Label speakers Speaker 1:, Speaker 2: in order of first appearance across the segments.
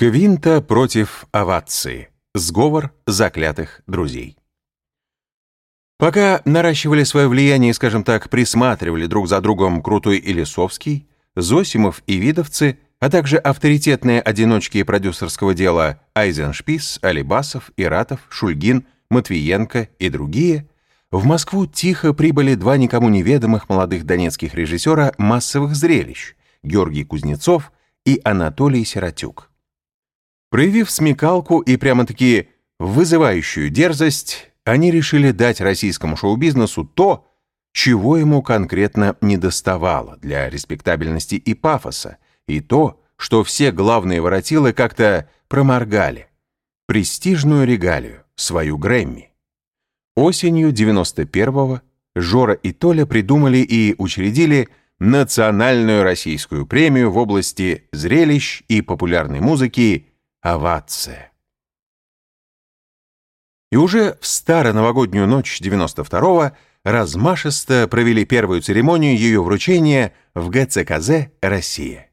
Speaker 1: Квинта против овации. Сговор заклятых друзей. Пока наращивали свое влияние скажем так, присматривали друг за другом Крутой и Лисовский, Зосимов и Видовцы, а также авторитетные одиночки продюсерского дела Айзеншпис, Алибасов, Иратов, Шульгин, Матвиенко и другие, в Москву тихо прибыли два никому неведомых молодых донецких режиссера массовых зрелищ Георгий Кузнецов и Анатолий Сиротюк. Проявив смекалку и прямо-таки вызывающую дерзость, они решили дать российскому шоу-бизнесу то, чего ему конкретно недоставало для респектабельности и пафоса, и то, что все главные воротилы как-то проморгали. Престижную регалию, свою Грэмми. Осенью 91-го Жора и Толя придумали и учредили Национальную российскую премию в области зрелищ и популярной музыки овация. И уже в старо-новогоднюю ночь 92-го размашисто провели первую церемонию ее вручения в ГЦКЗ «Россия».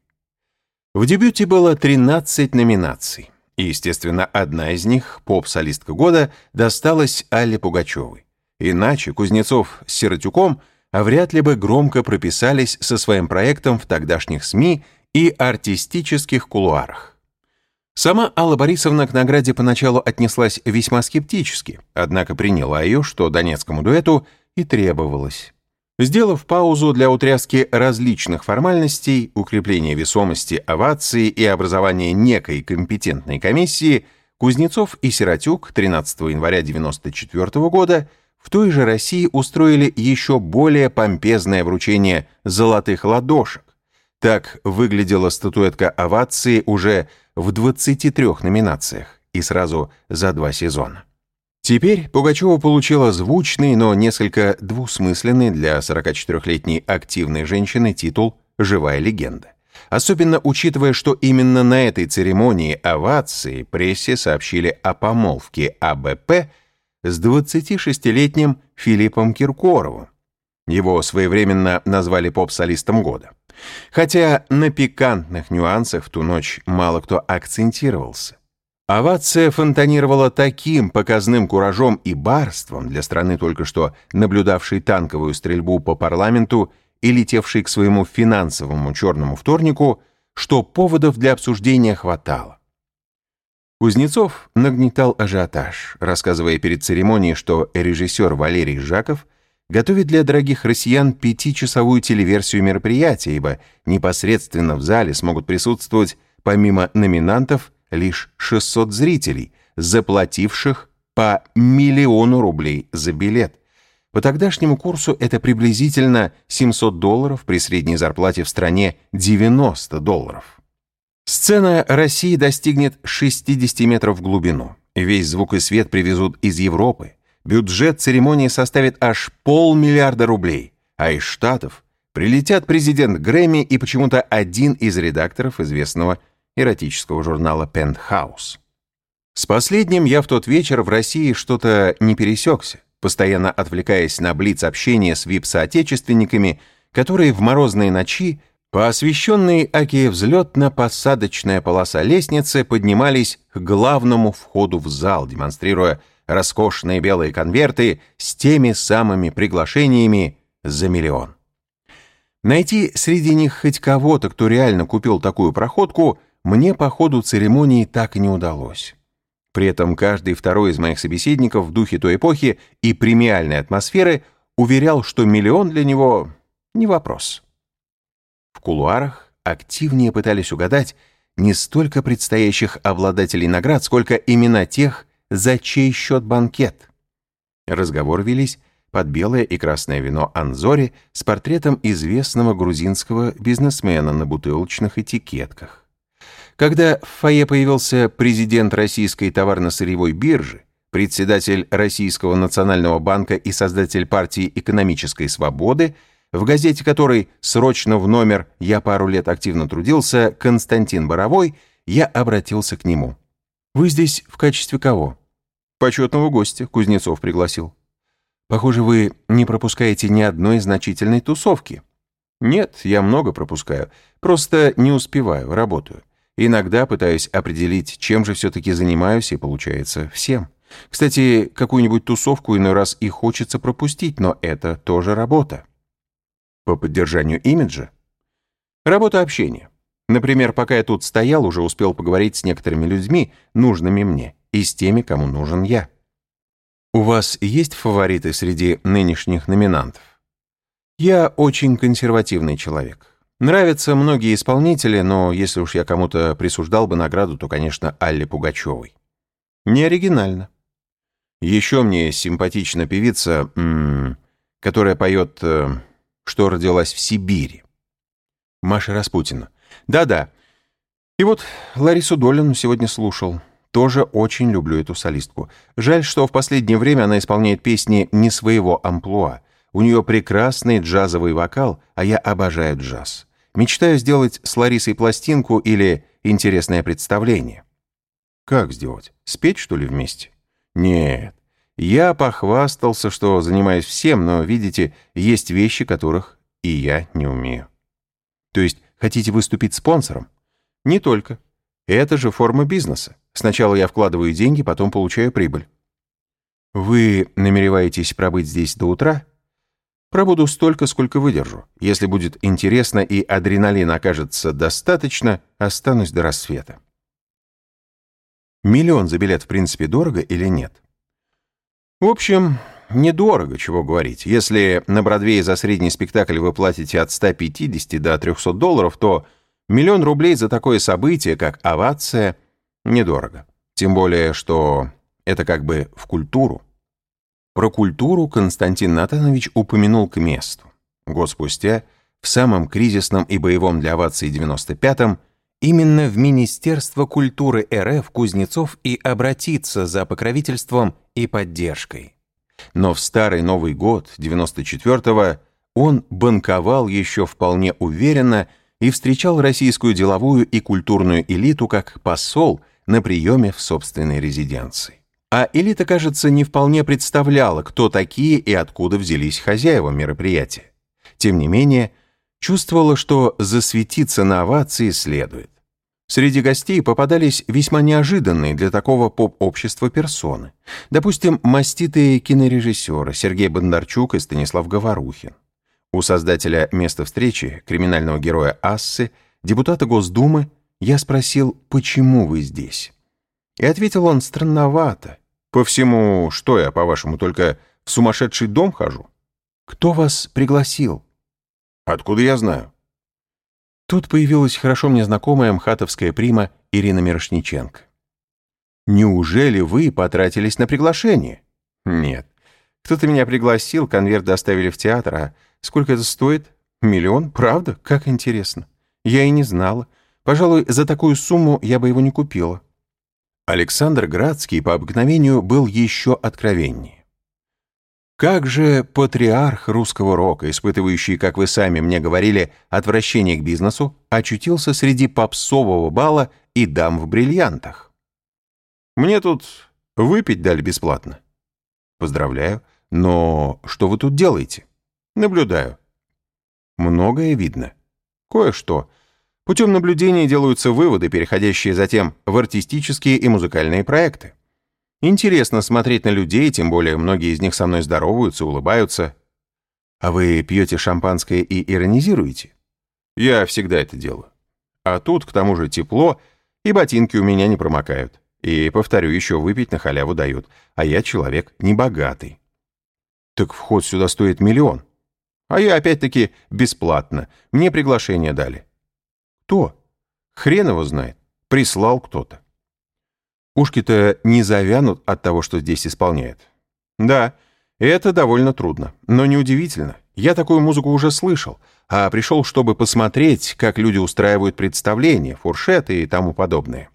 Speaker 1: В дебюте было 13 номинаций. И, естественно, одна из них, поп-солистка года, досталась Алле Пугачевой. Иначе Кузнецов с Сиротюком а вряд ли бы громко прописались со своим проектом в тогдашних СМИ и артистических кулуарах. Сама Алла Борисовна к награде поначалу отнеслась весьма скептически, однако приняла ее, что донецкому дуэту и требовалось. Сделав паузу для утряски различных формальностей, укрепления весомости овации и образования некой компетентной комиссии, Кузнецов и Сиротюк 13 января 1994 года в той же России устроили еще более помпезное вручение золотых ладошек. Так выглядела статуэтка овации уже в 23 номинациях и сразу за два сезона. Теперь Пугачева получила звучный, но несколько двусмысленный для 44-летней активной женщины титул «Живая легенда». Особенно учитывая, что именно на этой церемонии овации прессе сообщили о помолвке АБП с 26-летним Филиппом Киркоровым. Его своевременно назвали поп-солистом года. Хотя на пикантных нюансах в ту ночь мало кто акцентировался. Овация фонтанировала таким показным куражом и барством для страны, только что наблюдавшей танковую стрельбу по парламенту и летевшей к своему финансовому черному вторнику, что поводов для обсуждения хватало. Кузнецов нагнетал ажиотаж, рассказывая перед церемонией, что режиссер Валерий Жаков – готовит для дорогих россиян пятичасовую телеверсию мероприятия, ибо непосредственно в зале смогут присутствовать, помимо номинантов, лишь 600 зрителей, заплативших по миллиону рублей за билет. По тогдашнему курсу это приблизительно 700 долларов при средней зарплате в стране 90 долларов. Сцена России достигнет 60 метров в глубину. Весь звук и свет привезут из Европы. Бюджет церемонии составит аж полмиллиарда рублей, а из Штатов прилетят президент Грэмми и почему-то один из редакторов известного эротического журнала «Пентхаус». С последним я в тот вечер в России что-то не пересекся, постоянно отвлекаясь на блиц-общение с вип-соотечественниками, которые в морозные ночи по освещенной Аки взлетно-посадочная полоса лестницы поднимались к главному входу в зал, демонстрируя роскошные белые конверты с теми самыми приглашениями за миллион. Найти среди них хоть кого-то, кто реально купил такую проходку, мне по ходу церемонии так и не удалось. При этом каждый второй из моих собеседников в духе той эпохи и премиальной атмосферы уверял, что миллион для него не вопрос. В кулуарах активнее пытались угадать не столько предстоящих обладателей наград, сколько имена тех, за чей счет банкет. Разговор велись под белое и красное вино Анзори с портретом известного грузинского бизнесмена на бутылочных этикетках. Когда в фойе появился президент Российской товарно-сырьевой биржи, председатель Российского национального банка и создатель партии экономической свободы, в газете которой срочно в номер «Я пару лет активно трудился» Константин Боровой, я обратился к нему. «Вы здесь в качестве кого?» Почетного гостя Кузнецов пригласил. Похоже, вы не пропускаете ни одной значительной тусовки. Нет, я много пропускаю. Просто не успеваю, работаю. Иногда пытаюсь определить, чем же все-таки занимаюсь, и получается всем. Кстати, какую-нибудь тусовку иной раз и хочется пропустить, но это тоже работа. По поддержанию имиджа. Работа общения. Например, пока я тут стоял, уже успел поговорить с некоторыми людьми, нужными мне, и с теми, кому нужен я. У вас есть фавориты среди нынешних номинантов? Я очень консервативный человек. Нравятся многие исполнители, но если уж я кому-то присуждал бы награду, то, конечно, Алле Пугачевой. Не оригинально. Еще мне симпатична певица, которая поет, э, что родилась в Сибири. Маша Распутина. Да-да. И вот Ларису Долину сегодня слушал. Тоже очень люблю эту солистку. Жаль, что в последнее время она исполняет песни не своего амплуа. У нее прекрасный джазовый вокал, а я обожаю джаз. Мечтаю сделать с Ларисой пластинку или интересное представление. Как сделать? Спеть, что ли, вместе? Нет. Я похвастался, что занимаюсь всем, но, видите, есть вещи, которых и я не умею. То есть хотите выступить спонсором? Не только. Это же форма бизнеса. Сначала я вкладываю деньги, потом получаю прибыль. Вы намереваетесь пробыть здесь до утра? Пробуду столько, сколько выдержу. Если будет интересно и адреналина окажется достаточно, останусь до рассвета. Миллион за билет в принципе дорого или нет? В общем, недорого, чего говорить. Если на Бродвее за средний спектакль вы платите от 150 до 300 долларов, то миллион рублей за такое событие, как овация – Недорого. Тем более, что это как бы в культуру. Про культуру Константин Натанович упомянул к месту. Год спустя, в самом кризисном и боевом для овации 95-м, именно в Министерство культуры РФ Кузнецов и обратится за покровительством и поддержкой. Но в Старый Новый год 94-го он банковал еще вполне уверенно и встречал российскую деловую и культурную элиту как посол – на приеме в собственной резиденции. А элита, кажется, не вполне представляла, кто такие и откуда взялись хозяева мероприятия. Тем не менее, чувствовала, что засветиться на овации следует. Среди гостей попадались весьма неожиданные для такого поп-общества персоны. Допустим, маститые кинорежиссеры Сергей Бондарчук и Станислав Говорухин. У создателя места встречи, криминального героя Ассы, депутата Госдумы я спросил, почему вы здесь? И ответил он странновато. По всему, что я, по-вашему, только в сумасшедший дом хожу? Кто вас пригласил? Откуда я знаю? Тут появилась хорошо мне знакомая мхатовская прима Ирина Мирошниченко. Неужели вы потратились на приглашение? Нет. Кто-то меня пригласил, конверт доставили в театр, а сколько это стоит? Миллион? Правда? Как интересно. Я и не знала. Пожалуй, за такую сумму я бы его не купила. Александр Градский по обыкновению был еще откровеннее. Как же патриарх русского рока, испытывающий, как вы сами мне говорили, отвращение к бизнесу, очутился среди попсового бала и дам в бриллиантах? Мне тут выпить дали бесплатно. Поздравляю, но что вы тут делаете? Наблюдаю. Многое видно. Кое-что. Путем наблюдения делаются выводы, переходящие затем в артистические и музыкальные проекты. Интересно смотреть на людей, тем более многие из них со мной здороваются, улыбаются. А вы пьете шампанское и иронизируете? Я всегда это делаю. А тут, к тому же, тепло, и ботинки у меня не промокают. И, повторю, еще выпить на халяву дают. А я человек небогатый. Так вход сюда стоит миллион. А я опять-таки бесплатно. Мне приглашение дали. Кто? Хрен его знает. Прислал кто-то. Ушки-то не завянут от того, что здесь исполняет. Да, это довольно трудно, но неудивительно. Я такую музыку уже слышал, а пришел, чтобы посмотреть, как люди устраивают представления, фуршеты и тому подобное.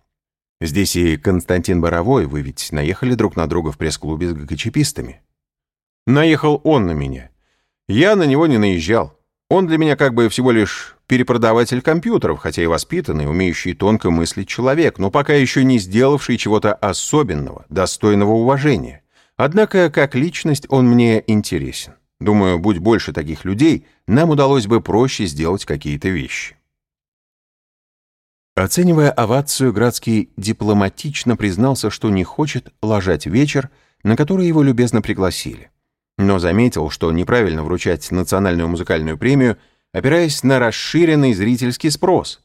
Speaker 1: Здесь и Константин Боровой, вы ведь наехали друг на друга в пресс-клубе с ГКЧПистами. Наехал он на меня. Я на него не наезжал. Он для меня как бы всего лишь перепродаватель компьютеров, хотя и воспитанный, умеющий тонко мыслить человек, но пока еще не сделавший чего-то особенного, достойного уважения. Однако, как личность, он мне интересен. Думаю, будь больше таких людей, нам удалось бы проще сделать какие-то вещи. Оценивая овацию, Градский дипломатично признался, что не хочет ложать вечер, на который его любезно пригласили. Но заметил, что неправильно вручать национальную музыкальную премию, опираясь на расширенный зрительский спрос.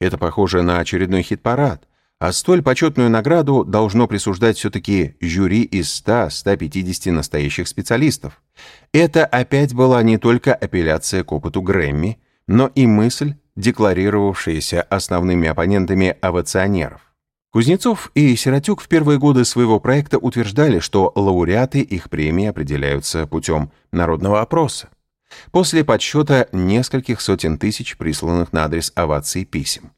Speaker 1: Это похоже на очередной хит-парад, а столь почетную награду должно присуждать все-таки жюри из 100-150 настоящих специалистов. Это опять была не только апелляция к опыту Грэмми, но и мысль, декларировавшаяся основными оппонентами авационеров. Кузнецов и Сиротюк в первые годы своего проекта утверждали, что лауреаты их премии определяются путем народного опроса. После подсчета нескольких сотен тысяч присланных на адрес овации писем.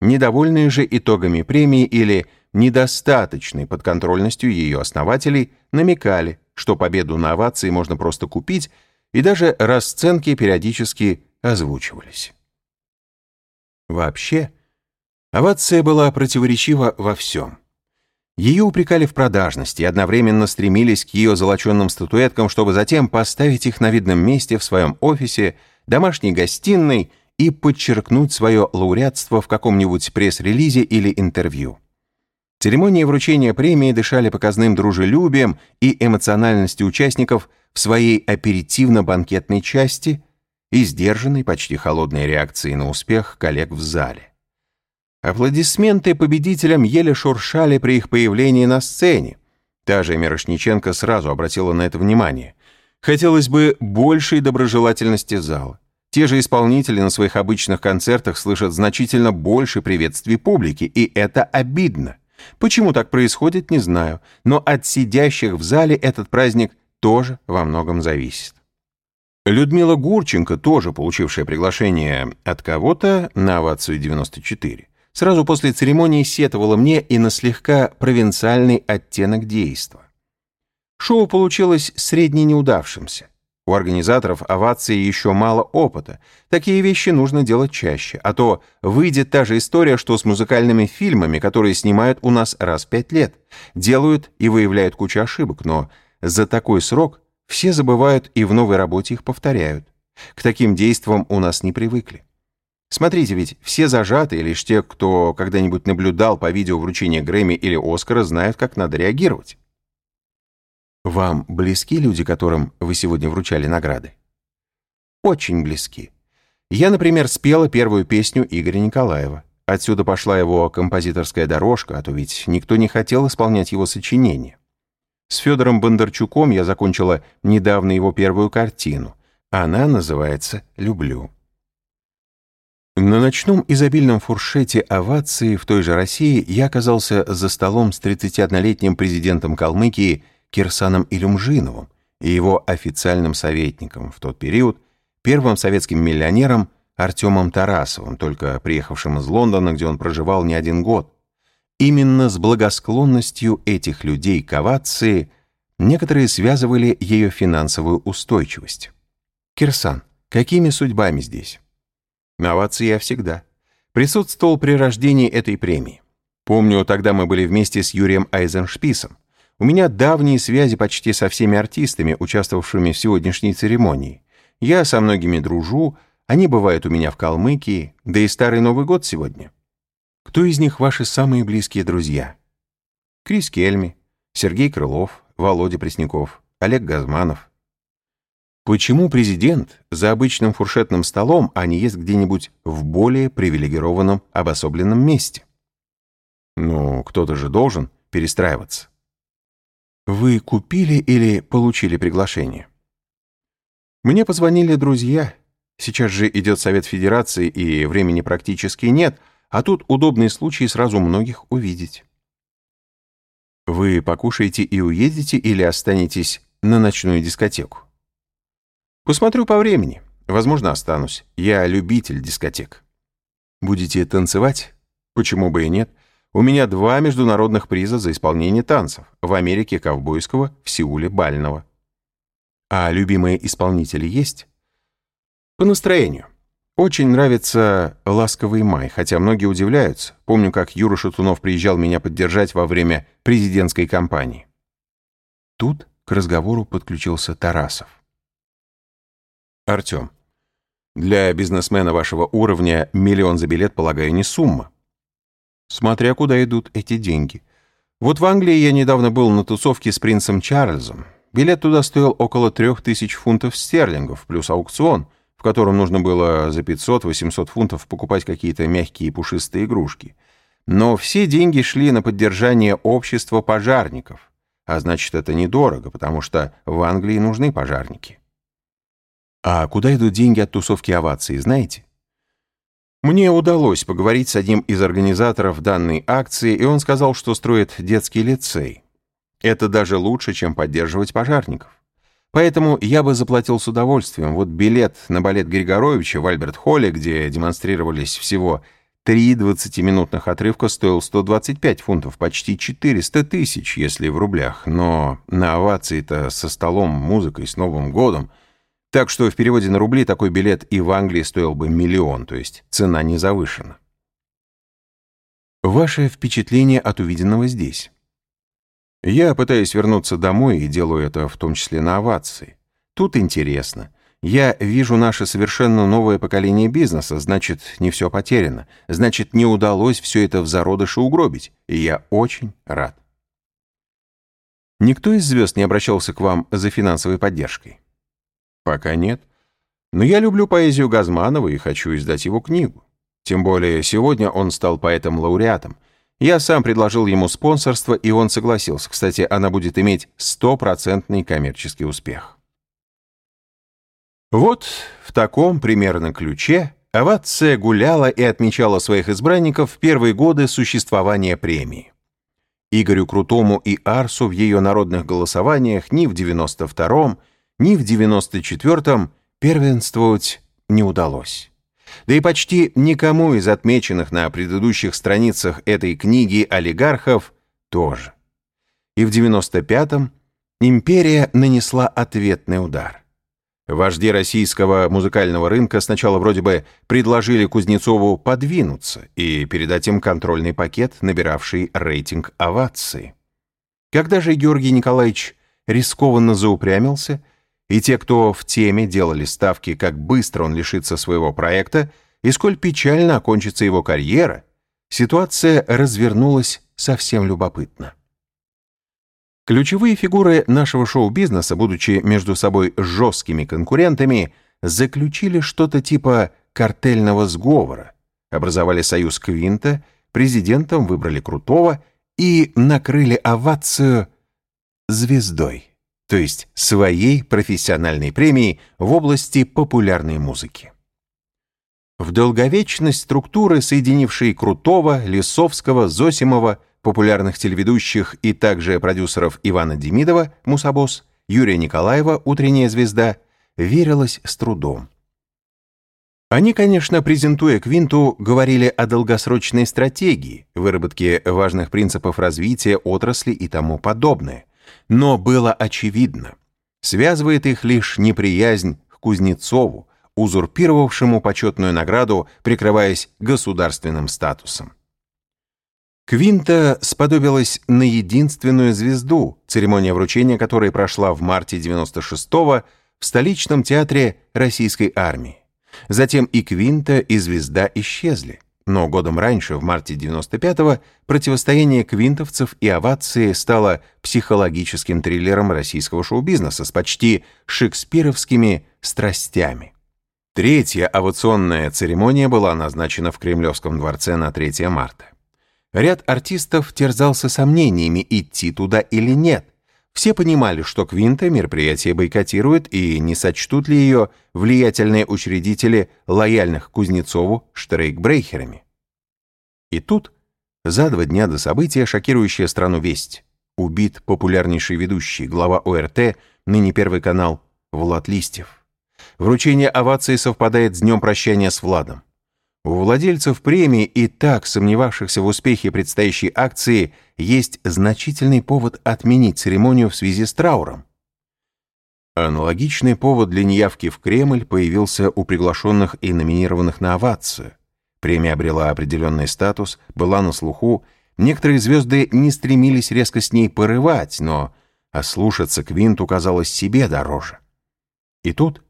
Speaker 1: Недовольные же итогами премии или недостаточной подконтрольностью ее основателей намекали, что победу на овации можно просто купить, и даже расценки периодически озвучивались. Вообще, овация была противоречива во всем. Ее упрекали в продажности и одновременно стремились к ее золоченным статуэткам, чтобы затем поставить их на видном месте в своем офисе, домашней гостиной и подчеркнуть свое лауреатство в каком-нибудь пресс-релизе или интервью. Церемонии вручения премии дышали показным дружелюбием и эмоциональностью участников в своей аперитивно-банкетной части и сдержанной, почти холодной реакцией на успех коллег в зале. Аплодисменты победителям еле шуршали при их появлении на сцене. Та же Мирошниченко сразу обратила на это внимание. Хотелось бы большей доброжелательности зала. Те же исполнители на своих обычных концертах слышат значительно больше приветствий публики, и это обидно. Почему так происходит, не знаю, но от сидящих в зале этот праздник тоже во многом зависит. Людмила Гурченко, тоже получившая приглашение от кого-то на овацию 94, сразу после церемонии сетовала мне и на слегка провинциальный оттенок действа. Шоу получилось средне неудавшимся. У организаторов овации еще мало опыта. Такие вещи нужно делать чаще, а то выйдет та же история, что с музыкальными фильмами, которые снимают у нас раз в пять лет. Делают и выявляют кучу ошибок, но за такой срок все забывают и в новой работе их повторяют. К таким действиям у нас не привыкли. Смотрите, ведь все зажатые, лишь те, кто когда-нибудь наблюдал по видео вручения Грэмми или Оскара, знают, как надо реагировать. Вам близки люди, которым вы сегодня вручали награды? Очень близки. Я, например, спела первую песню Игоря Николаева. Отсюда пошла его композиторская дорожка, а то ведь никто не хотел исполнять его сочинение. С Федором Бондарчуком я закончила недавно его первую картину. Она называется «Люблю». На ночном изобильном фуршете овации в той же России я оказался за столом с 31-летним президентом Калмыкии Кирсаном Илюмжиновым и его официальным советником в тот период, первым советским миллионером Артемом Тарасовым, только приехавшим из Лондона, где он проживал не один год. Именно с благосклонностью этих людей к овации некоторые связывали ее финансовую устойчивость. «Кирсан, какими судьбами здесь?» На овации я всегда. Присутствовал при рождении этой премии. Помню, тогда мы были вместе с Юрием Айзеншписом. У меня давние связи почти со всеми артистами, участвовавшими в сегодняшней церемонии. Я со многими дружу, они бывают у меня в Калмыкии, да и Старый Новый год сегодня. Кто из них ваши самые близкие друзья? Крис Кельми, Сергей Крылов, Володя Пресняков, Олег Газманов. Почему президент за обычным фуршетным столом, а не ест где-нибудь в более привилегированном обособленном месте? Ну, кто-то же должен перестраиваться. Вы купили или получили приглашение? Мне позвонили друзья. Сейчас же идет Совет Федерации, и времени практически нет, а тут удобный случай сразу многих увидеть. Вы покушаете и уедете или останетесь на ночную дискотеку? Посмотрю по времени. Возможно, останусь. Я любитель дискотек. Будете танцевать? Почему бы и нет? У меня два международных приза за исполнение танцев. В Америке ковбойского, в Сеуле бального. А любимые исполнители есть? По настроению. Очень нравится «Ласковый май», хотя многие удивляются. Помню, как Юра Шатунов приезжал меня поддержать во время президентской кампании. Тут к разговору подключился Тарасов. «Артем, для бизнесмена вашего уровня миллион за билет, полагаю, не сумма. Смотря куда идут эти деньги. Вот в Англии я недавно был на тусовке с принцем Чарльзом. Билет туда стоил около трех тысяч фунтов стерлингов, плюс аукцион, в котором нужно было за 500-800 фунтов покупать какие-то мягкие пушистые игрушки. Но все деньги шли на поддержание общества пожарников. А значит, это недорого, потому что в Англии нужны пожарники. А куда идут деньги от тусовки овации, знаете? Мне удалось поговорить с одним из организаторов данной акции, и он сказал, что строит детский лицей. Это даже лучше, чем поддерживать пожарников. Поэтому я бы заплатил с удовольствием. Вот билет на балет Григоровича в Альберт-Холле, где демонстрировались всего три 20-минутных отрывка, стоил 125 фунтов, почти 400 тысяч, если в рублях. Но на овации-то со столом, музыкой, с Новым годом — так что в переводе на рубли такой билет и в Англии стоил бы миллион, то есть цена не завышена. Ваше впечатление от увиденного здесь? Я пытаюсь вернуться домой и делаю это в том числе на овации. Тут интересно. Я вижу наше совершенно новое поколение бизнеса, значит, не все потеряно. Значит, не удалось все это в зародыше угробить. И я очень рад. Никто из звезд не обращался к вам за финансовой поддержкой? Пока нет. Но я люблю поэзию Газманова и хочу издать его книгу. Тем более сегодня он стал поэтом-лауреатом. Я сам предложил ему спонсорство, и он согласился. Кстати, она будет иметь стопроцентный коммерческий успех. Вот в таком примерно ключе Авация гуляла и отмечала своих избранников в первые годы существования премии. Игорю Крутому и Арсу в ее народных голосованиях ни в 92-м, ни в 94-м первенствовать не удалось. Да и почти никому из отмеченных на предыдущих страницах этой книги олигархов тоже. И в 95-м империя нанесла ответный удар. Вожди российского музыкального рынка сначала вроде бы предложили Кузнецову подвинуться и передать им контрольный пакет, набиравший рейтинг овации. Когда же Георгий Николаевич рискованно заупрямился – и те, кто в теме делали ставки, как быстро он лишится своего проекта и сколь печально окончится его карьера, ситуация развернулась совсем любопытно. Ключевые фигуры нашего шоу-бизнеса, будучи между собой жесткими конкурентами, заключили что-то типа картельного сговора, образовали союз Квинта, президентом выбрали Крутого и накрыли овацию звездой то есть своей профессиональной премии в области популярной музыки. В долговечность структуры, соединившей Крутого, Лисовского, Зосимова, популярных телеведущих и также продюсеров Ивана Демидова, Мусабос, Юрия Николаева, Утренняя звезда, верилось с трудом. Они, конечно, презентуя Квинту, говорили о долгосрочной стратегии, выработке важных принципов развития отрасли и тому подобное. Но было очевидно, связывает их лишь неприязнь к Кузнецову, узурпировавшему почетную награду, прикрываясь государственным статусом. Квинта сподобилась на единственную звезду, церемония вручения которой прошла в марте 96-го в столичном театре российской армии. Затем и Квинта, и звезда исчезли. Но годом раньше, в марте 95-го, противостояние квинтовцев и овации стало психологическим триллером российского шоу-бизнеса с почти шекспировскими страстями. Третья овационная церемония была назначена в Кремлевском дворце на 3 марта. Ряд артистов терзался сомнениями, идти туда или нет. Все понимали, что Квинта мероприятие бойкотирует и не сочтут ли ее влиятельные учредители лояльных Кузнецову штрейкбрейхерами. И тут, за два дня до события, шокирующая страну весть. Убит популярнейший ведущий, глава ОРТ, ныне Первый канал, Влад Листьев. Вручение овации совпадает с днем прощания с Владом. У владельцев премии и так сомневавшихся в успехе предстоящей акции есть значительный повод отменить церемонию в связи с трауром. Аналогичный повод для неявки в Кремль появился у приглашенных и номинированных на овацию. Премия обрела определенный статус, была на слуху, некоторые звезды не стремились резко с ней порывать, но ослушаться Квинту казалось себе дороже. И тут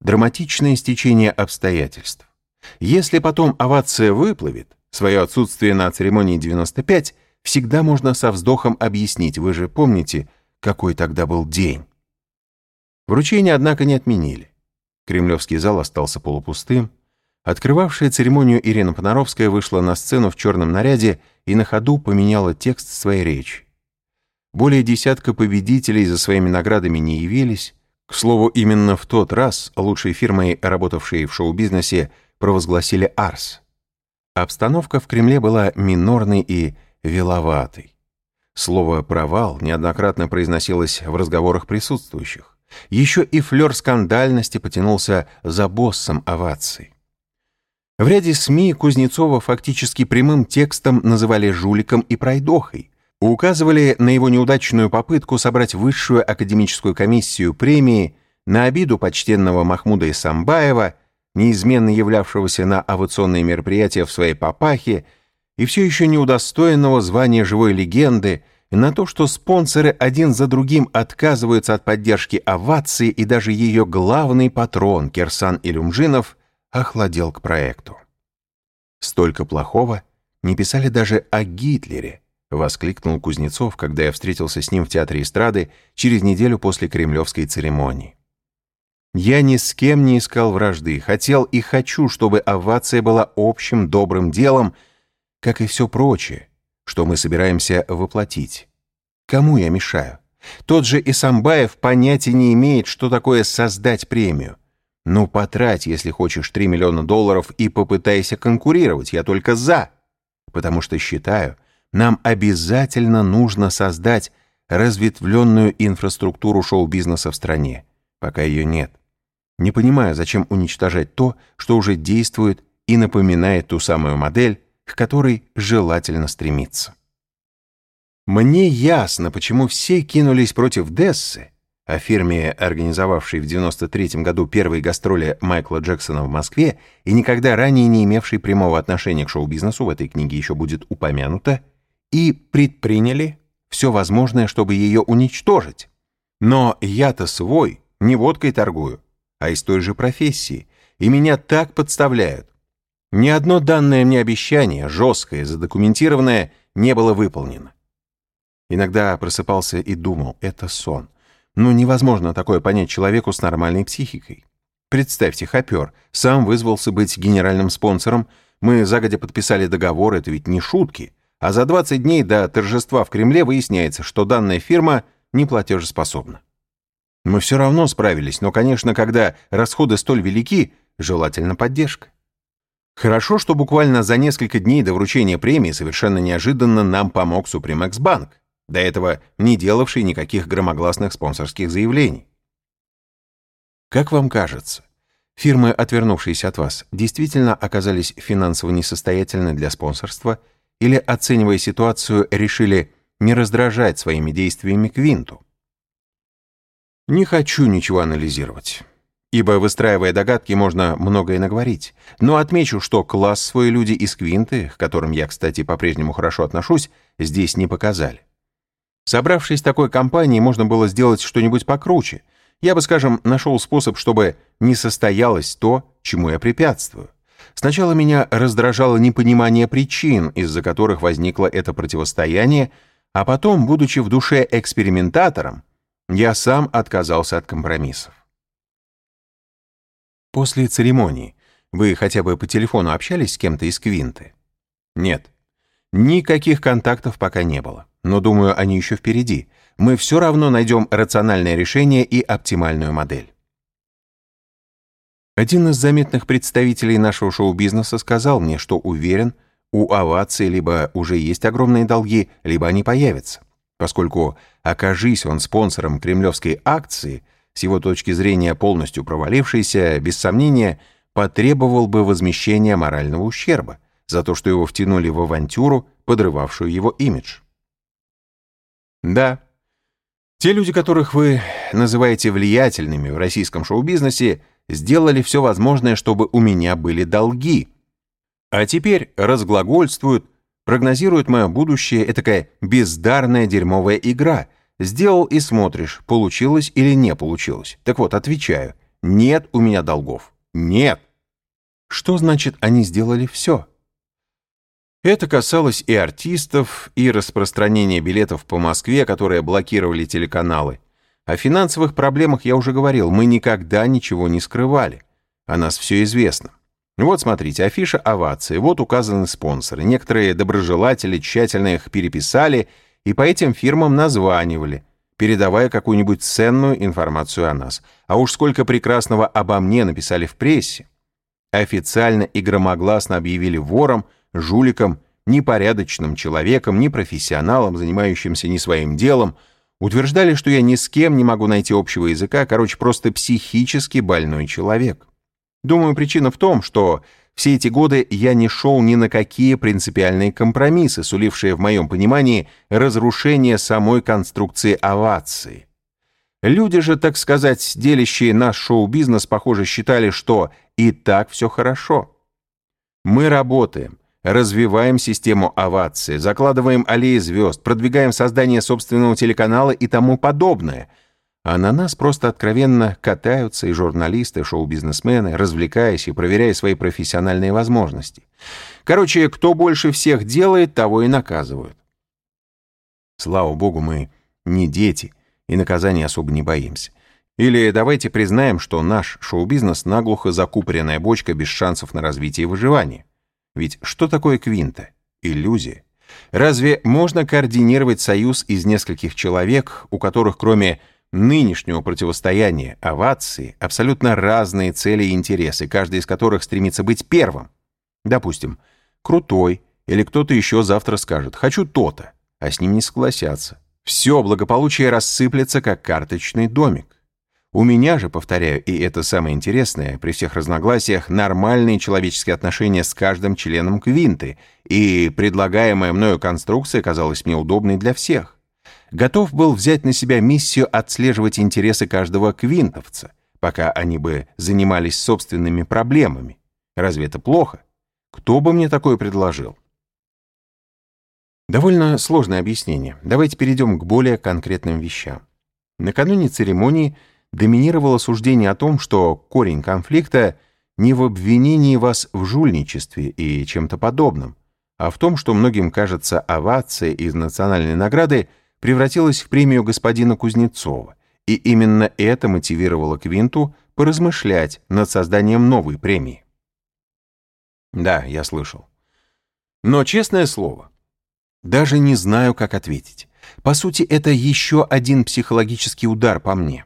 Speaker 1: драматичное стечение обстоятельств. Если потом овация выплывет, Свое отсутствие на церемонии 95 всегда можно со вздохом объяснить. Вы же помните, какой тогда был день. Вручение, однако, не отменили. Кремлевский зал остался полупустым. Открывавшая церемонию Ирина Понаровская вышла на сцену в черном наряде и на ходу поменяла текст своей речи. Более десятка победителей за своими наградами не явились. К слову, именно в тот раз лучшей фирмой, работавшей в шоу-бизнесе, провозгласили Арс. Обстановка в Кремле была минорной и виловатой. Слово «провал» неоднократно произносилось в разговорах присутствующих. Еще и флер скандальности потянулся за боссом оваций. В ряде СМИ Кузнецова фактически прямым текстом называли жуликом и пройдохой, указывали на его неудачную попытку собрать высшую академическую комиссию премии на обиду почтенного Махмуда Исамбаева, неизменно являвшегося на авиационные мероприятия в своей папахе, и все еще не удостоенного звания живой легенды, на то, что спонсоры один за другим отказываются от поддержки овации, и даже ее главный патрон Керсан Илюмжинов охладел к проекту. Столько плохого не писали даже о Гитлере, воскликнул Кузнецов, когда я встретился с ним в Театре эстрады через неделю после кремлевской церемонии. Я ни с кем не искал вражды, хотел и хочу, чтобы овация была общим добрым делом, как и все прочее, что мы собираемся воплотить. Кому я мешаю? Тот же Исамбаев понятия не имеет, что такое создать премию. Ну, потрать, если хочешь, 3 миллиона долларов и попытайся конкурировать, я только за. Потому что считаю, нам обязательно нужно создать разветвленную инфраструктуру шоу-бизнеса в стране, пока ее нет. Не понимаю, зачем уничтожать то, что уже действует и напоминает ту самую модель, к которой желательно стремиться. Мне ясно, почему все кинулись против Дессы, о фирме, организовавшей в 93 году первые гастроли Майкла Джексона в Москве и никогда ранее не имевшей прямого отношения к шоу-бизнесу, в этой книге еще будет упомянуто, и предприняли все возможное, чтобы ее уничтожить. Но я-то свой, не водкой торгую, а из той же профессии, и меня так подставляют. Ни одно данное мне обещание, жесткое, задокументированное, не было выполнено. Иногда просыпался и думал, это сон. Но невозможно такое понять человеку с нормальной психикой. Представьте, хопер, сам вызвался быть генеральным спонсором, мы загодя подписали договор, это ведь не шутки, а за 20 дней до торжества в Кремле выясняется, что данная фирма не платежеспособна. Мы все равно справились, но, конечно, когда расходы столь велики, желательно поддержка. Хорошо, что буквально за несколько дней до вручения премии совершенно неожиданно нам помог Супремекс Банк, до этого не делавший никаких громогласных спонсорских заявлений. Как вам кажется, фирмы, отвернувшиеся от вас, действительно оказались финансово несостоятельны для спонсорства или, оценивая ситуацию, решили не раздражать своими действиями Квинту? Не хочу ничего анализировать ибо, выстраивая догадки, можно многое наговорить. Но отмечу, что класс свой люди из Квинты, к которым я, кстати, по-прежнему хорошо отношусь, здесь не показали. Собравшись в такой компании, можно было сделать что-нибудь покруче. Я бы, скажем, нашел способ, чтобы не состоялось то, чему я препятствую. Сначала меня раздражало непонимание причин, из-за которых возникло это противостояние, а потом, будучи в душе экспериментатором, я сам отказался от компромиссов. После церемонии вы хотя бы по телефону общались с кем-то из Квинты? Нет. Никаких контактов пока не было. Но думаю, они еще впереди. Мы все равно найдем рациональное решение и оптимальную модель. Один из заметных представителей нашего шоу-бизнеса сказал мне, что уверен, у овации либо уже есть огромные долги, либо они появятся, поскольку, окажись он спонсором кремлевской акции, с его точки зрения полностью провалившийся, без сомнения, потребовал бы возмещения морального ущерба за то, что его втянули в авантюру, подрывавшую его имидж. Да, те люди, которых вы называете влиятельными в российском шоу-бизнесе, сделали все возможное, чтобы у меня были долги. А теперь разглагольствуют, прогнозируют мое будущее, этакая бездарная дерьмовая игра — Сделал и смотришь, получилось или не получилось. Так вот, отвечаю, нет у меня долгов. Нет. Что значит они сделали все? Это касалось и артистов, и распространения билетов по Москве, которые блокировали телеканалы. О финансовых проблемах я уже говорил, мы никогда ничего не скрывали. О нас все известно. Вот смотрите, афиша овации, вот указаны спонсоры. Некоторые доброжелатели тщательно их переписали и по этим фирмам названивали, передавая какую-нибудь ценную информацию о нас. А уж сколько прекрасного обо мне написали в прессе. Официально и громогласно объявили вором, жуликом, непорядочным человеком, непрофессионалом, занимающимся не своим делом, утверждали, что я ни с кем не могу найти общего языка, короче, просто психически больной человек. Думаю, причина в том, что все эти годы я не шел ни на какие принципиальные компромиссы, сулившие в моем понимании разрушение самой конструкции овации. Люди же, так сказать, делящие наш шоу-бизнес, похоже, считали, что и так все хорошо. Мы работаем, развиваем систему овации, закладываем аллеи звезд, продвигаем создание собственного телеканала и тому подобное – а на нас просто откровенно катаются и журналисты, и шоу-бизнесмены, развлекаясь и проверяя свои профессиональные возможности. Короче, кто больше всех делает, того и наказывают. Слава богу, мы не дети, и наказания особо не боимся. Или давайте признаем, что наш шоу-бизнес наглухо закупоренная бочка без шансов на развитие и выживание. Ведь что такое квинта? Иллюзия. Разве можно координировать союз из нескольких человек, у которых кроме нынешнего противостояния, овации, абсолютно разные цели и интересы, каждый из которых стремится быть первым. Допустим, крутой или кто-то еще завтра скажет «хочу то-то», а с ним не согласятся. Все благополучие рассыплется, как карточный домик. У меня же, повторяю, и это самое интересное, при всех разногласиях, нормальные человеческие отношения с каждым членом квинты, и предлагаемая мною конструкция казалась мне удобной для всех готов был взять на себя миссию отслеживать интересы каждого квинтовца, пока они бы занимались собственными проблемами. Разве это плохо? Кто бы мне такое предложил? Довольно сложное объяснение. Давайте перейдем к более конкретным вещам. Накануне церемонии доминировало суждение о том, что корень конфликта не в обвинении вас в жульничестве и чем-то подобном, а в том, что многим кажется овация из национальной награды – превратилась в премию господина Кузнецова, и именно это мотивировало Квинту поразмышлять над созданием новой премии. Да, я слышал. Но, честное слово, даже не знаю, как ответить. По сути, это еще один психологический удар по мне.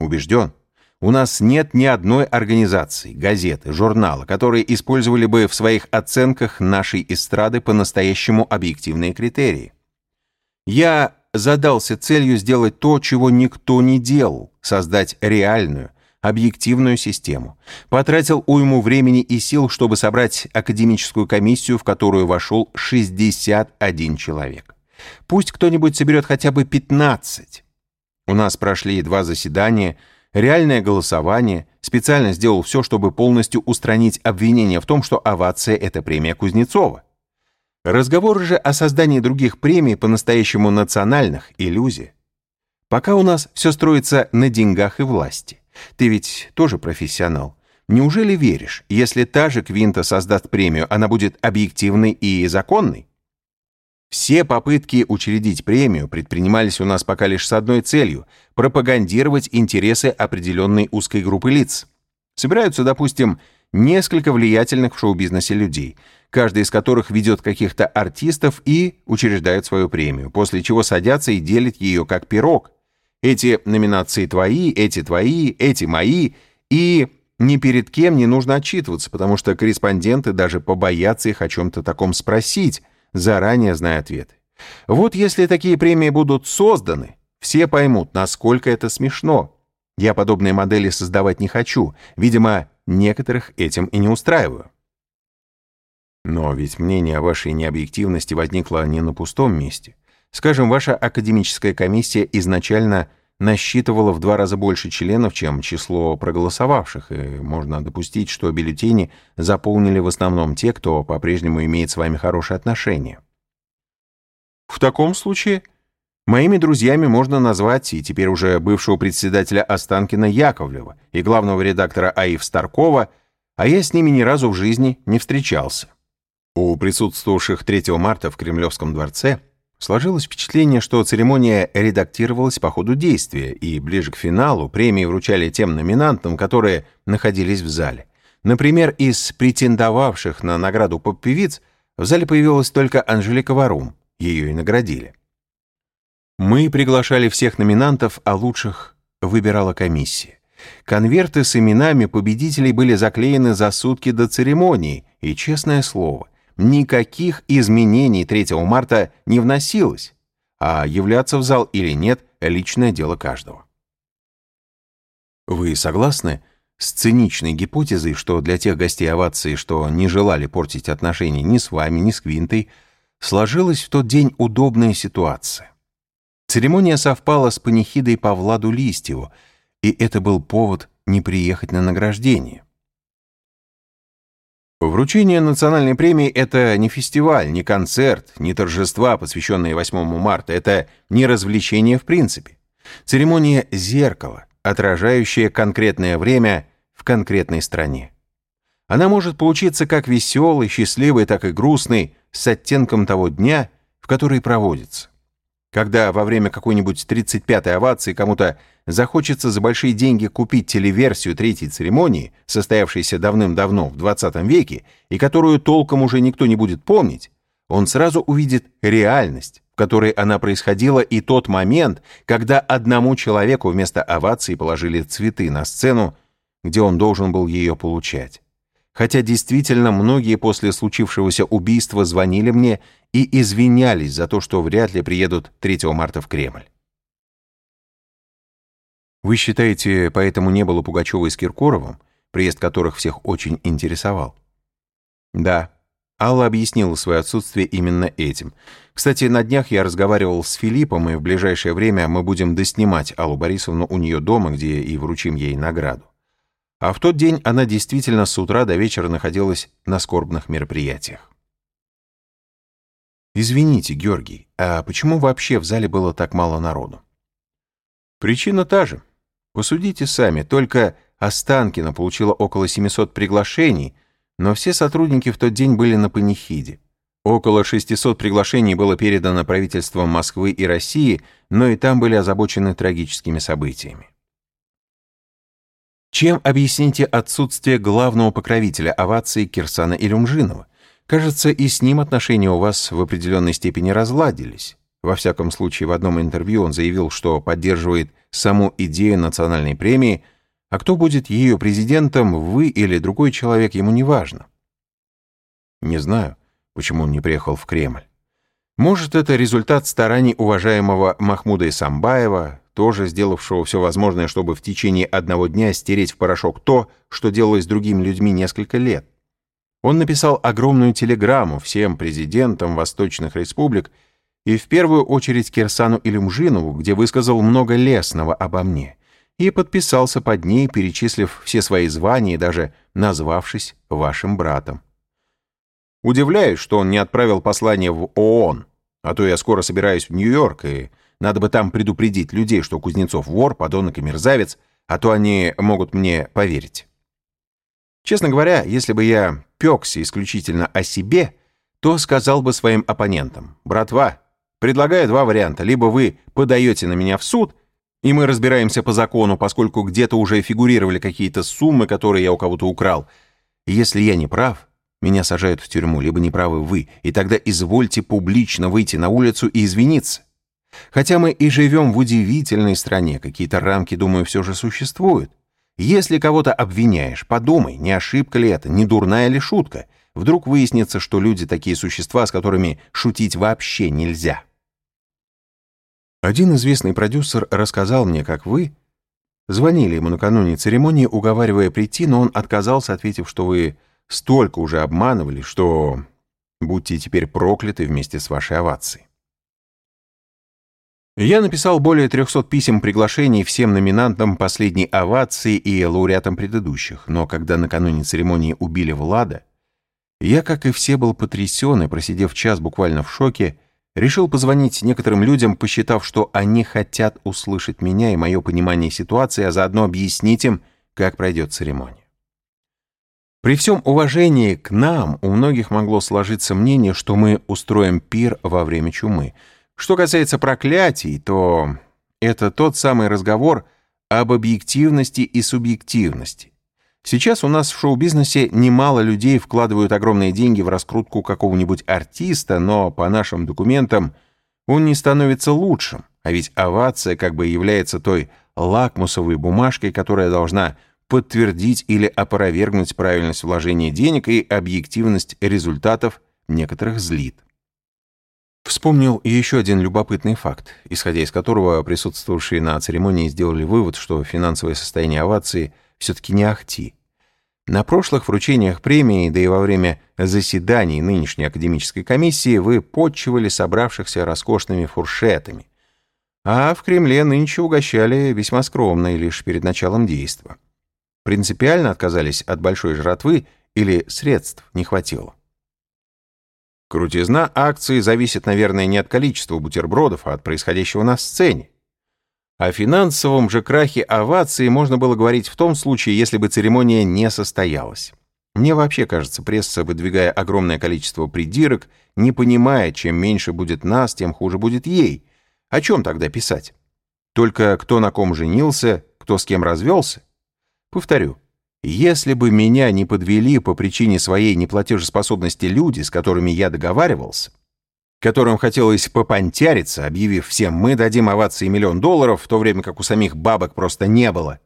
Speaker 1: Убежден, у нас нет ни одной организации, газеты, журнала, которые использовали бы в своих оценках нашей эстрады по-настоящему объективные критерии. Я задался целью сделать то, чего никто не делал, создать реальную, объективную систему. Потратил уйму времени и сил, чтобы собрать академическую комиссию, в которую вошел 61 человек. Пусть кто-нибудь соберет хотя бы 15. У нас прошли два заседания, реальное голосование, специально сделал все, чтобы полностью устранить обвинение в том, что овация — это премия Кузнецова. Разговоры же о создании других премий по-настоящему национальных – иллюзия. Пока у нас все строится на деньгах и власти. Ты ведь тоже профессионал. Неужели веришь, если та же Квинта создаст премию, она будет объективной и законной? Все попытки учредить премию предпринимались у нас пока лишь с одной целью – пропагандировать интересы определенной узкой группы лиц. Собираются, допустим, несколько влиятельных в шоу-бизнесе людей – каждый из которых ведет каких-то артистов и учреждает свою премию, после чего садятся и делят ее как пирог. Эти номинации твои, эти твои, эти мои, и ни перед кем не нужно отчитываться, потому что корреспонденты даже побоятся их о чем-то таком спросить, заранее зная ответы. Вот если такие премии будут созданы, все поймут, насколько это смешно. Я подобные модели создавать не хочу. Видимо, некоторых этим и не устраиваю. Но ведь мнение о вашей необъективности возникло не на пустом месте. Скажем, ваша академическая комиссия изначально насчитывала в два раза больше членов, чем число проголосовавших, и можно допустить, что бюллетени заполнили в основном те, кто по-прежнему имеет с вами хорошие отношения. В таком случае моими друзьями можно назвать и теперь уже бывшего председателя Останкина Яковлева и главного редактора АИФ Старкова, а я с ними ни разу в жизни не встречался. У присутствовавших 3 марта в Кремлевском дворце сложилось впечатление, что церемония редактировалась по ходу действия, и ближе к финалу премии вручали тем номинантам, которые находились в зале. Например, из претендовавших на награду поп-певиц в зале появилась только Анжелика Варум, ее и наградили. Мы приглашали всех номинантов, а лучших выбирала комиссия. Конверты с именами победителей были заклеены за сутки до церемонии, и, честное слово, никаких изменений 3 марта не вносилось, а являться в зал или нет – личное дело каждого. Вы согласны с циничной гипотезой, что для тех гостей овации, что не желали портить отношения ни с вами, ни с Квинтой, сложилась в тот день удобная ситуация? Церемония совпала с панихидой по Владу Листьеву, и это был повод не приехать на награждение. Вручение национальной премии — это не фестиваль, не концерт, не торжества, посвященные 8 марта. Это не развлечение в принципе. Церемония — зеркало, отражающее конкретное время в конкретной стране. Она может получиться как веселой, счастливой, так и грустной, с оттенком того дня, в который проводится. Когда во время какой-нибудь 35-й овации кому-то захочется за большие деньги купить телеверсию третьей церемонии, состоявшейся давным-давно в 20 веке, и которую толком уже никто не будет помнить, он сразу увидит реальность, в которой она происходила, и тот момент, когда одному человеку вместо овации положили цветы на сцену, где он должен был ее получать хотя действительно многие после случившегося убийства звонили мне и извинялись за то, что вряд ли приедут 3 марта в Кремль. Вы считаете, поэтому не было Пугачева и с Киркоровым, приезд которых всех очень интересовал? Да. Алла объяснила свое отсутствие именно этим. Кстати, на днях я разговаривал с Филиппом, и в ближайшее время мы будем доснимать Аллу Борисовну у нее дома, где и вручим ей награду. А в тот день она действительно с утра до вечера находилась на скорбных мероприятиях. Извините, Георгий, а почему вообще в зале было так мало народу? Причина та же. Посудите сами, только Останкина получила около 700 приглашений, но все сотрудники в тот день были на панихиде. Около 600 приглашений было передано правительством Москвы и России, но и там были озабочены трагическими событиями. Чем объясните отсутствие главного покровителя овации Кирсана Илюмжинова? Кажется, и с ним отношения у вас в определенной степени разладились. Во всяком случае, в одном интервью он заявил, что поддерживает саму идею национальной премии, а кто будет ее президентом, вы или другой человек, ему не важно. Не знаю, почему он не приехал в Кремль. Может, это результат стараний уважаемого Махмуда Исамбаева, тоже сделавшего все возможное, чтобы в течение одного дня стереть в порошок то, что делалось другими людьми несколько лет. Он написал огромную телеграмму всем президентам восточных республик и в первую очередь Кирсану Илюмжинову, где высказал много лестного обо мне, и подписался под ней, перечислив все свои звания и даже назвавшись вашим братом. Удивляюсь, что он не отправил послание в ООН, а то я скоро собираюсь в Нью-Йорк и надо бы там предупредить людей, что Кузнецов вор, подонок и мерзавец, а то они могут мне поверить. Честно говоря, если бы я пекся исключительно о себе, то сказал бы своим оппонентам, «Братва, предлагаю два варианта. Либо вы подаете на меня в суд, и мы разбираемся по закону, поскольку где-то уже фигурировали какие-то суммы, которые я у кого-то украл. Если я не прав, меня сажают в тюрьму, либо неправы вы, и тогда извольте публично выйти на улицу и извиниться. Хотя мы и живем в удивительной стране, какие-то рамки, думаю, все же существуют. Если кого-то обвиняешь, подумай, не ошибка ли это, не дурная ли шутка. Вдруг выяснится, что люди такие существа, с которыми шутить вообще нельзя. Один известный продюсер рассказал мне, как вы звонили ему накануне церемонии, уговаривая прийти, но он отказался, ответив, что вы столько уже обманывали, что будьте теперь прокляты вместе с вашей овацией. Я написал более 300 писем приглашений всем номинантам последней овации и лауреатам предыдущих, но когда накануне церемонии убили Влада, я, как и все, был потрясен и, просидев час буквально в шоке, решил позвонить некоторым людям, посчитав, что они хотят услышать меня и мое понимание ситуации, а заодно объяснить им, как пройдет церемония. При всем уважении к нам у многих могло сложиться мнение, что мы устроим пир во время чумы. Что касается проклятий, то это тот самый разговор об объективности и субъективности. Сейчас у нас в шоу-бизнесе немало людей вкладывают огромные деньги в раскрутку какого-нибудь артиста, но по нашим документам он не становится лучшим, а ведь овация как бы является той лакмусовой бумажкой, которая должна подтвердить или опровергнуть правильность вложения денег и объективность результатов некоторых злит. Вспомнил еще один любопытный факт, исходя из которого присутствовавшие на церемонии сделали вывод, что финансовое состояние овации все-таки не ахти. На прошлых вручениях премии, да и во время заседаний нынешней академической комиссии вы подчивали собравшихся роскошными фуршетами, а в Кремле нынче угощали весьма скромно и лишь перед началом действа. Принципиально отказались от большой жратвы или средств не хватило. Крутизна акции зависит, наверное, не от количества бутербродов, а от происходящего на сцене. О финансовом же крахе овации можно было говорить в том случае, если бы церемония не состоялась. Мне вообще кажется, пресса, выдвигая огромное количество придирок, не понимая, чем меньше будет нас, тем хуже будет ей. О чем тогда писать? Только кто на ком женился, кто с кем развелся? Повторю, если бы меня не подвели по причине своей неплатежеспособности люди, с которыми я договаривался, которым хотелось попонтяриться, объявив всем «мы дадим овации миллион долларов», в то время как у самих бабок просто не было,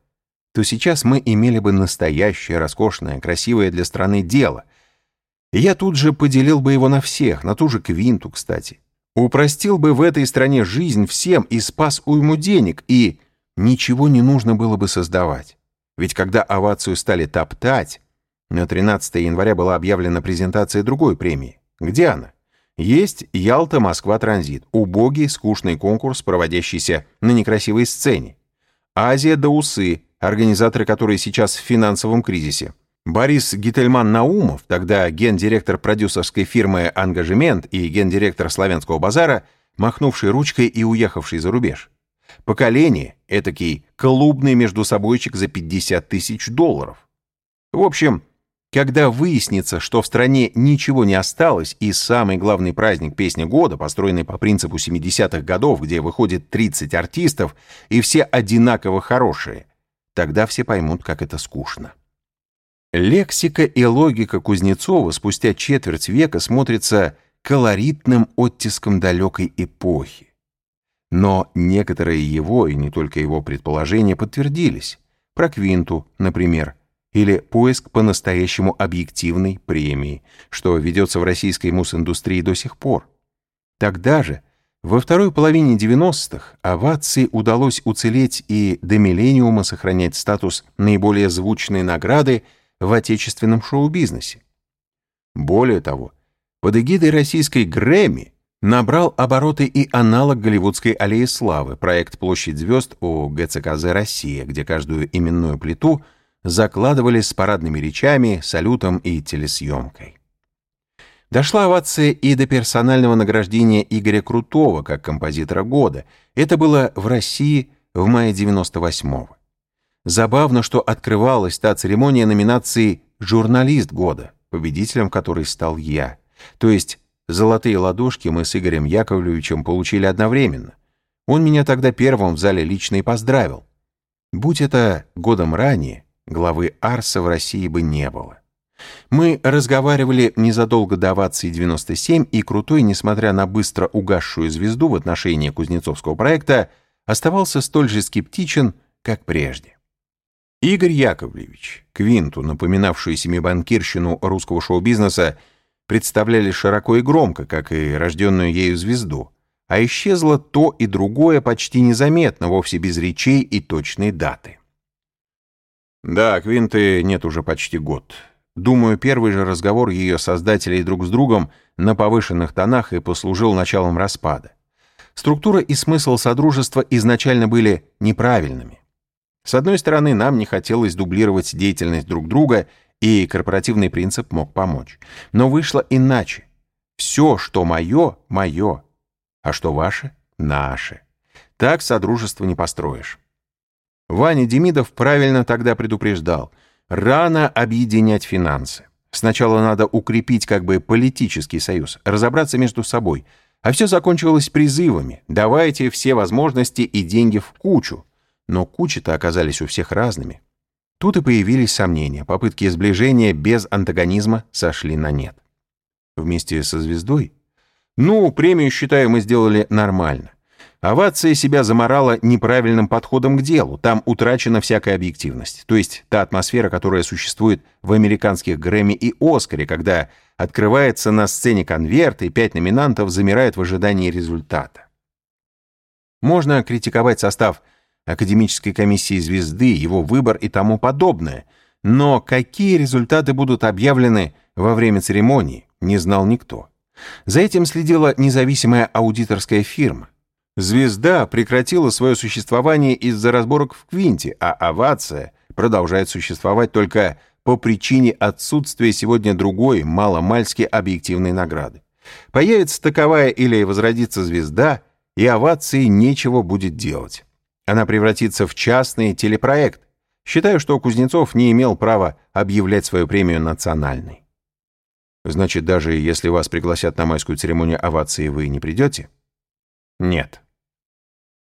Speaker 1: то сейчас мы имели бы настоящее, роскошное, красивое для страны дело. И я тут же поделил бы его на всех, на ту же Квинту, кстати. Упростил бы в этой стране жизнь всем и спас уйму денег, и ничего не нужно было бы создавать. Ведь когда овацию стали топтать, на 13 января была объявлена презентация другой премии. Где она? Есть Ялта-Москва-Транзит. Убогий, скучный конкурс, проводящийся на некрасивой сцене. Азия до усы, организаторы которой сейчас в финансовом кризисе. Борис Гительман-Наумов, тогда гендиректор продюсерской фирмы «Ангажемент» и гендиректор «Славянского базара», махнувший ручкой и уехавший за рубеж. Поколение, этакий клубный междусобойчик за 50 тысяч долларов. В общем, когда выяснится, что в стране ничего не осталось, и самый главный праздник «Песня года», построенный по принципу 70-х годов, где выходит 30 артистов, и все одинаково хорошие, тогда все поймут, как это скучно. Лексика и логика Кузнецова спустя четверть века смотрится колоритным оттиском далекой эпохи. Но некоторые его, и не только его предположения, подтвердились. Про Квинту, например, или поиск по-настоящему объективной премии, что ведется в российской мус-индустрии до сих пор. Тогда же, во второй половине 90-х, овации удалось уцелеть и до миллениума сохранять статус наиболее звучной награды в отечественном шоу-бизнесе. Более того, под эгидой российской Грэмми набрал обороты и аналог Голливудской аллеи славы, проект «Площадь звезд» у ГЦКЗ «Россия», где каждую именную плиту закладывали с парадными речами, салютом и телесъемкой. Дошла овация и до персонального награждения Игоря Крутого как композитора года. Это было в России в мае 98-го. Забавно, что открывалась та церемония номинации «Журналист года», победителем которой стал я. То есть Золотые ладошки мы с Игорем Яковлевичем получили одновременно. Он меня тогда первым в зале лично и поздравил. Будь это годом ранее, главы Арса в России бы не было. Мы разговаривали незадолго до овации 97, и Крутой, несмотря на быстро угасшую звезду в отношении Кузнецовского проекта, оставался столь же скептичен, как прежде. Игорь Яковлевич, Квинту, напоминавшую семибанкирщину русского шоу-бизнеса, представляли широко и громко, как и рожденную ею звезду, а исчезло то и другое почти незаметно, вовсе без речей и точной даты. Да, Квинты нет уже почти год. Думаю, первый же разговор ее создателей друг с другом на повышенных тонах и послужил началом распада. Структура и смысл содружества изначально были неправильными. С одной стороны, нам не хотелось дублировать деятельность друг друга и корпоративный принцип мог помочь. Но вышло иначе. Все, что мое, мое, а что ваше, наше. Так содружество не построишь. Ваня Демидов правильно тогда предупреждал. рано объединять финансы. Сначала надо укрепить как бы политический союз, разобраться между собой. А все закончилось призывами. Давайте все возможности и деньги в кучу. Но кучи-то оказались у всех разными. Тут и появились сомнения. Попытки сближения без антагонизма сошли на нет. Вместе со звездой? Ну, премию, считаю, мы сделали нормально. Овация себя заморала неправильным подходом к делу. Там утрачена всякая объективность. То есть та атмосфера, которая существует в американских Грэмми и Оскаре, когда открывается на сцене конверт, и пять номинантов замирают в ожидании результата. Можно критиковать состав академической комиссии «Звезды», его выбор и тому подобное, но какие результаты будут объявлены во время церемонии, не знал никто. За этим следила независимая аудиторская фирма. Звезда прекратила свое существование из-за разборок в Квинте, а овация продолжает существовать только по причине отсутствия сегодня другой, маломальски объективной награды. Появится таковая или возродится звезда, и овации нечего будет делать. Она превратится в частный телепроект. Считаю, что Кузнецов не имел права объявлять свою премию национальной. Значит, даже если вас пригласят на майскую церемонию овации, вы не придете? Нет.